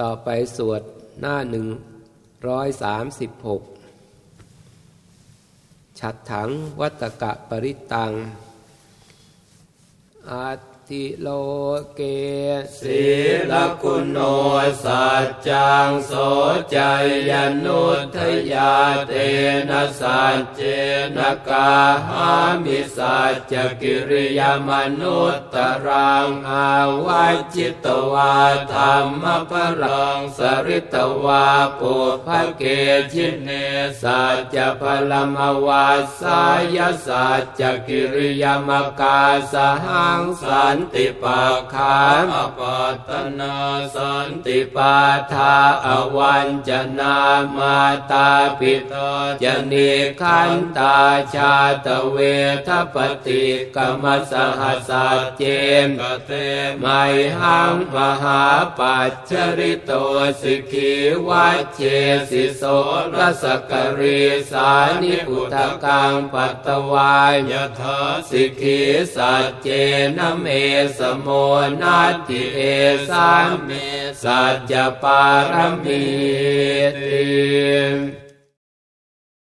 ต่อไปสวดหน้าหนึ่งร้อยสามสิบหกฉัดถังวัตกะปริตังอาิโลเกศีลคุณโนสัจจังโสใจยนุทยาเตนะสัจเจนะกาหามิสัจจกิริยามนุตตรังอาวัจิตวาธรรมพรังสริตวาปุภเกจิเนสัจจพลมวาสายสัจจกิริยามกาสหังสันติปัฏฐานอปัตนาสันติปาทาอวันจนามาตาปิตาจนิขันตาชาตเวทปฏิกรรมสหัสเจมกเตไมหังมหาปัจจริโตสิกีวัชเชสิโสรสกรีสานิพุทธกังปัตตวายยถาสิกีสัจเจนเมสโมนัตติเอสามิสัจจปารมีติ